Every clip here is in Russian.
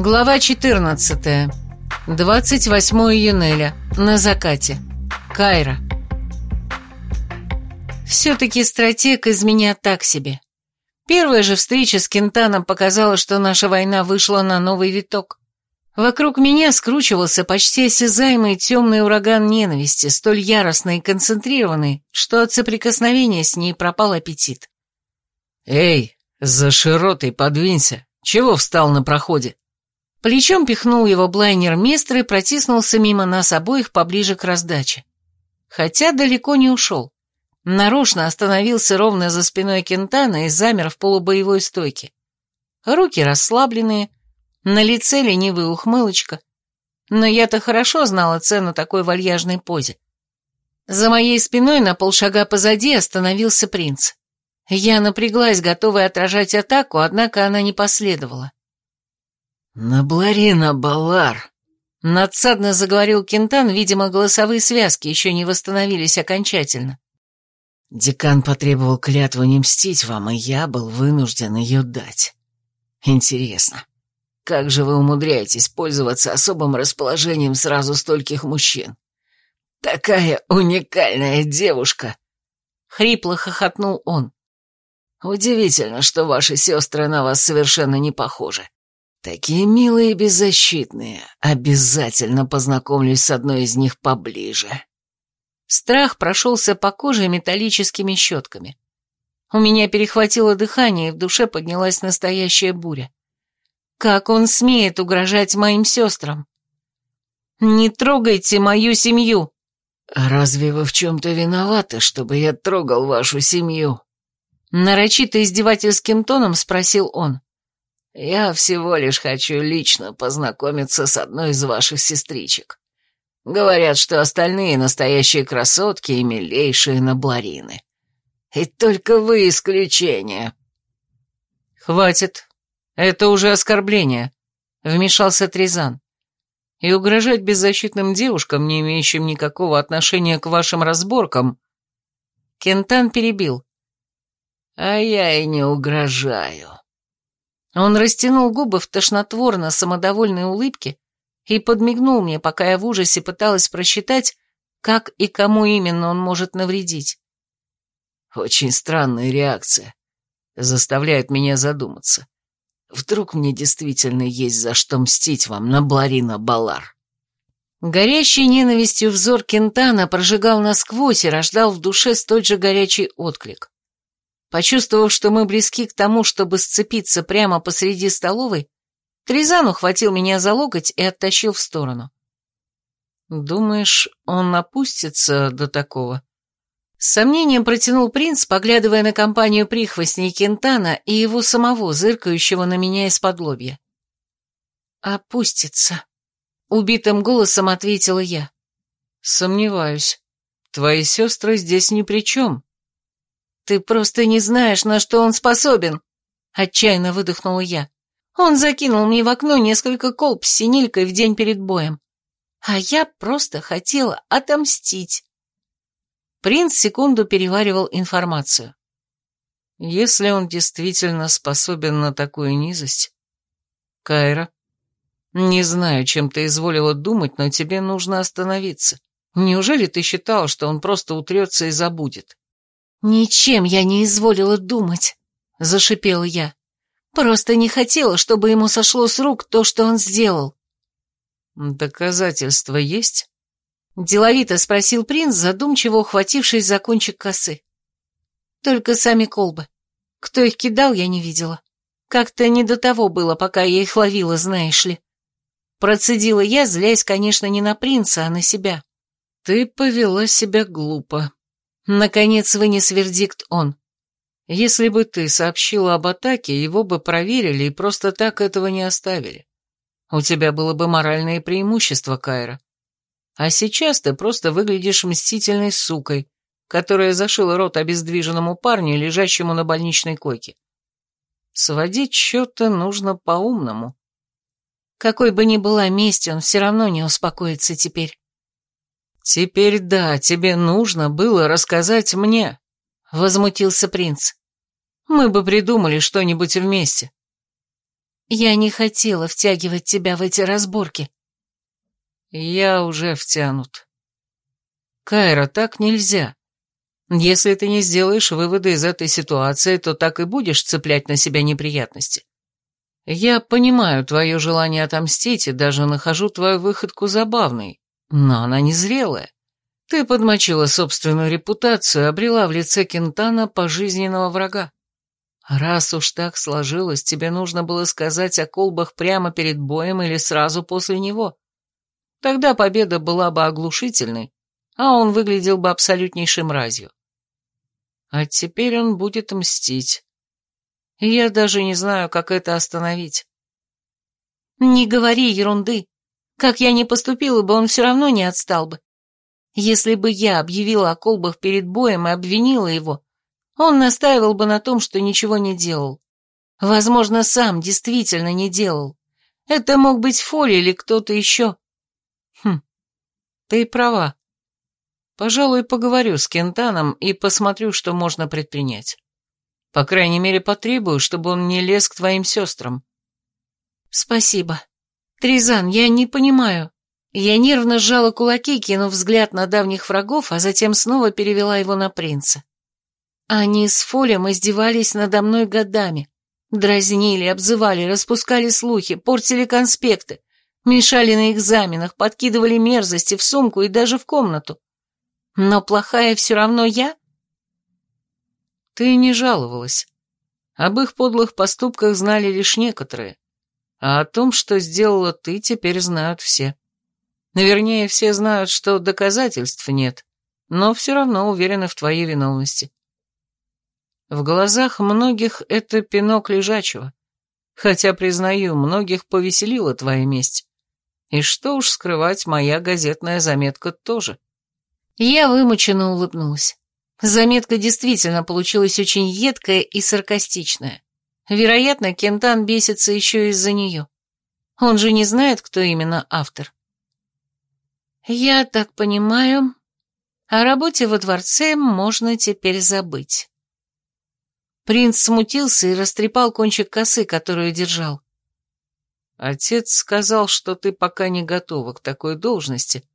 Глава 14. 28 июня. На закате. Кайра. Все-таки стратег из меня так себе. Первая же встреча с Кентаном показала, что наша война вышла на новый виток. Вокруг меня скручивался почти осязаемый темный ураган ненависти, столь яростный и концентрированный, что от соприкосновения с ней пропал аппетит. «Эй, за широтой подвинься! Чего встал на проходе?» Плечом пихнул его блайнер местр и протиснулся мимо нас обоих поближе к раздаче. Хотя далеко не ушел. Нарочно остановился ровно за спиной Кентана и замер в полубоевой стойке. Руки расслабленные, на лице ленивая ухмылочка. Но я-то хорошо знала цену такой вальяжной позе. За моей спиной на полшага позади остановился принц. Я напряглась, готовая отражать атаку, однако она не последовала. «Набларина, Балар!» Надсадно заговорил Кентан, видимо, голосовые связки еще не восстановились окончательно. Декан потребовал клятву не мстить вам, и я был вынужден ее дать. Интересно, как же вы умудряетесь пользоваться особым расположением сразу стольких мужчин? Такая уникальная девушка!» Хрипло хохотнул он. «Удивительно, что ваши сестры на вас совершенно не похожи. Такие милые и беззащитные. Обязательно познакомлюсь с одной из них поближе. Страх прошелся по коже металлическими щетками. У меня перехватило дыхание, и в душе поднялась настоящая буря. Как он смеет угрожать моим сестрам? Не трогайте мою семью! Разве вы в чем-то виноваты, чтобы я трогал вашу семью? Нарочито издевательским тоном спросил он. Я всего лишь хочу лично познакомиться с одной из ваших сестричек. Говорят, что остальные настоящие красотки и милейшие набларины. И только вы исключение. Хватит. Это уже оскорбление. Вмешался Тризан. И угрожать беззащитным девушкам, не имеющим никакого отношения к вашим разборкам... Кентан перебил. А я и не угрожаю. Он растянул губы в тошнотворно самодовольной улыбке и подмигнул мне, пока я в ужасе пыталась просчитать, как и кому именно он может навредить. Очень странная реакция. Заставляет меня задуматься. Вдруг мне действительно есть за что мстить вам на Бларина Балар. Горящий ненавистью взор Кентана прожигал насквозь и рождал в душе столь же горячий отклик. Почувствовав, что мы близки к тому, чтобы сцепиться прямо посреди столовой, Тризан ухватил меня за локоть и оттащил в сторону. «Думаешь, он опустится до такого?» С сомнением протянул принц, поглядывая на компанию прихвостней Кентана и его самого, зыркающего на меня из-под лобья. «Опустится», — убитым голосом ответила я. «Сомневаюсь. Твои сестры здесь ни при чем», «Ты просто не знаешь, на что он способен!» Отчаянно выдохнула я. Он закинул мне в окно несколько колб с синилькой в день перед боем. А я просто хотела отомстить. Принц секунду переваривал информацию. Если он действительно способен на такую низость... Кайра, не знаю, чем ты изволила думать, но тебе нужно остановиться. Неужели ты считал, что он просто утрется и забудет? «Ничем я не изволила думать», — зашипела я. «Просто не хотела, чтобы ему сошло с рук то, что он сделал». «Доказательства есть?» — деловито спросил принц, задумчиво ухватившись за кончик косы. «Только сами колбы. Кто их кидал, я не видела. Как-то не до того было, пока я их ловила, знаешь ли». Процедила я, злясь, конечно, не на принца, а на себя. «Ты повела себя глупо», Наконец вынес вердикт он. Если бы ты сообщила об атаке, его бы проверили и просто так этого не оставили. У тебя было бы моральное преимущество, Кайра. А сейчас ты просто выглядишь мстительной сукой, которая зашила рот обездвиженному парню, лежащему на больничной койке. Сводить счеты нужно по-умному. Какой бы ни была месть, он все равно не успокоится теперь. «Теперь да, тебе нужно было рассказать мне», — возмутился принц. «Мы бы придумали что-нибудь вместе». Я не хотела втягивать тебя в эти разборки. Я уже втянут. Кайра, так нельзя. Если ты не сделаешь выводы из этой ситуации, то так и будешь цеплять на себя неприятности. Я понимаю твое желание отомстить и даже нахожу твою выходку забавной, но она незрелая. Ты подмочила собственную репутацию, обрела в лице Кентана пожизненного врага. Раз уж так сложилось, тебе нужно было сказать о колбах прямо перед боем или сразу после него. Тогда победа была бы оглушительной, а он выглядел бы абсолютнейшей мразью. А теперь он будет мстить. Я даже не знаю, как это остановить. Не говори ерунды. Как я не поступила бы, он все равно не отстал бы. Если бы я объявила о колбах перед боем и обвинила его, он настаивал бы на том, что ничего не делал. Возможно, сам действительно не делал. Это мог быть Фоли или кто-то еще. Хм, ты права. Пожалуй, поговорю с Кентаном и посмотрю, что можно предпринять. По крайней мере, потребую, чтобы он не лез к твоим сестрам. Спасибо. Тризан, я не понимаю. Я нервно сжала кулаки, кинув взгляд на давних врагов, а затем снова перевела его на принца. Они с Фолем издевались надо мной годами. Дразнили, обзывали, распускали слухи, портили конспекты, мешали на экзаменах, подкидывали мерзости в сумку и даже в комнату. Но плохая все равно я? Ты не жаловалась. Об их подлых поступках знали лишь некоторые. А о том, что сделала ты, теперь знают все. Навернее, все знают, что доказательств нет, но все равно уверены в твоей виновности. В глазах многих это пинок лежачего. Хотя, признаю, многих повеселила твоя месть. И что уж скрывать, моя газетная заметка тоже. Я вымученно улыбнулась. Заметка действительно получилась очень едкая и саркастичная. Вероятно, Кентан бесится еще из-за нее. Он же не знает, кто именно автор. Я так понимаю, о работе во дворце можно теперь забыть. Принц смутился и растрепал кончик косы, которую держал. «Отец сказал, что ты пока не готова к такой должности,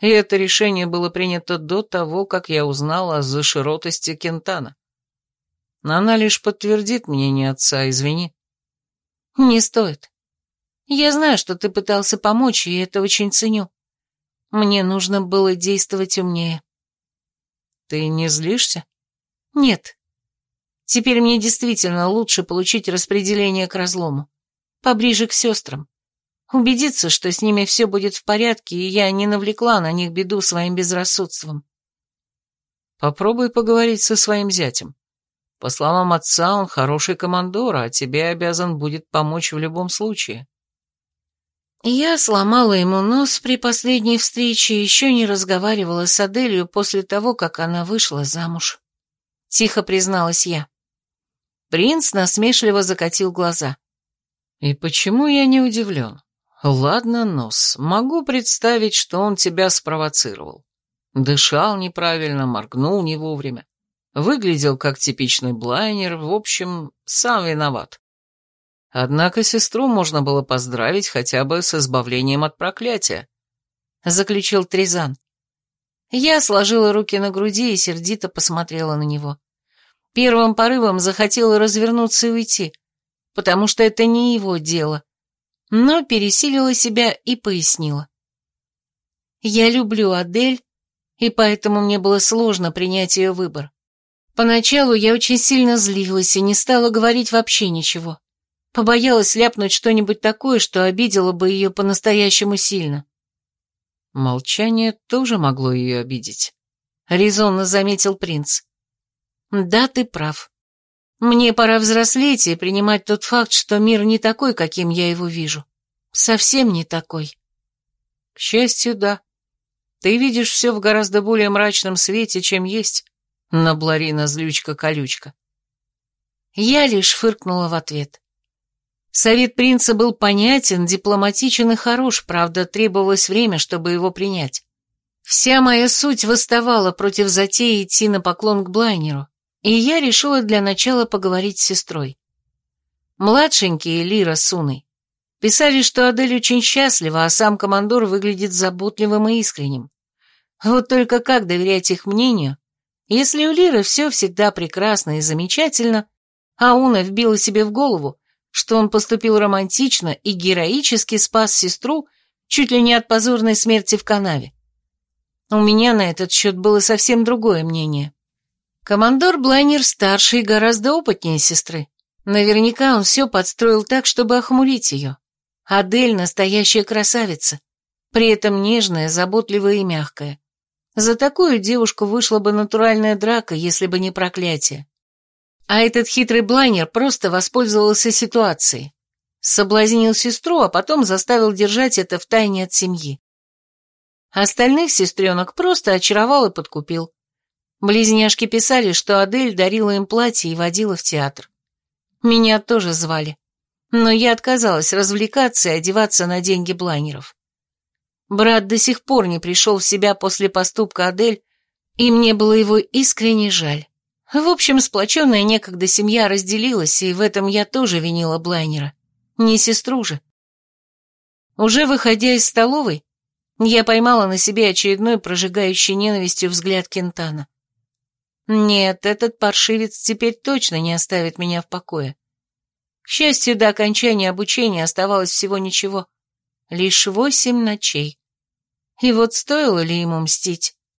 и это решение было принято до того, как я узнал о заширотости Кентана. Она лишь подтвердит мнение отца, извини». «Не стоит. Я знаю, что ты пытался помочь, и это очень ценю. Мне нужно было действовать умнее». «Ты не злишься?» «Нет. Теперь мне действительно лучше получить распределение к разлому. Поближе к сестрам. Убедиться, что с ними все будет в порядке, и я не навлекла на них беду своим безрассудством. Попробуй поговорить со своим зятем. По словам отца, он хороший командор, а тебе обязан будет помочь в любом случае. Я сломала ему нос при последней встрече и еще не разговаривала с Аделью после того, как она вышла замуж. Тихо призналась я. Принц насмешливо закатил глаза. «И почему я не удивлен? Ладно, нос, могу представить, что он тебя спровоцировал. Дышал неправильно, моргнул не вовремя. Выглядел как типичный блайнер, в общем, сам виноват. Однако сестру можно было поздравить хотя бы с избавлением от проклятия», — заключил Тризан. Я сложила руки на груди и сердито посмотрела на него. Первым порывом захотела развернуться и уйти, потому что это не его дело, но пересилила себя и пояснила. Я люблю Адель, и поэтому мне было сложно принять ее выбор. Поначалу я очень сильно злилась и не стала говорить вообще ничего. Побоялась ляпнуть что-нибудь такое, что обидело бы ее по-настоящему сильно. Молчание тоже могло ее обидеть. Резонно заметил принц. Да, ты прав. Мне пора взрослеть и принимать тот факт, что мир не такой, каким я его вижу. Совсем не такой. К счастью, да. Ты видишь все в гораздо более мрачном свете, чем есть. Набларина злючка-колючка. Я лишь фыркнула в ответ. Совет принца был понятен, дипломатичен и хорош, правда, требовалось время, чтобы его принять. Вся моя суть восставала против затеи идти на поклон к Блайнеру и я решила для начала поговорить с сестрой. Младшенькие Лира с Уной писали, что Адель очень счастлива, а сам командор выглядит заботливым и искренним. Вот только как доверять их мнению, если у Лиры все всегда прекрасно и замечательно, а Уна вбила себе в голову, что он поступил романтично и героически спас сестру чуть ли не от позорной смерти в канаве. У меня на этот счет было совсем другое мнение. Командор Блайнер старше и гораздо опытнее сестры. Наверняка он все подстроил так, чтобы охмурить ее. Адель — настоящая красавица, при этом нежная, заботливая и мягкая. За такую девушку вышла бы натуральная драка, если бы не проклятие. А этот хитрый блайнер просто воспользовался ситуацией. Соблазнил сестру, а потом заставил держать это в тайне от семьи. Остальных сестренок просто очаровал и подкупил. Близняшки писали, что Адель дарила им платье и водила в театр. Меня тоже звали. Но я отказалась развлекаться и одеваться на деньги блайнеров. Брат до сих пор не пришел в себя после поступка Адель, и мне было его искренне жаль. В общем, сплоченная некогда семья разделилась, и в этом я тоже винила Блайнера. Не сестру же. Уже выходя из столовой, я поймала на себе очередной прожигающий ненавистью взгляд Кентана. Нет, этот паршивец теперь точно не оставит меня в покое. К счастью, до окончания обучения оставалось всего ничего. Лишь восемь ночей. И вот стоило ли ему мстить?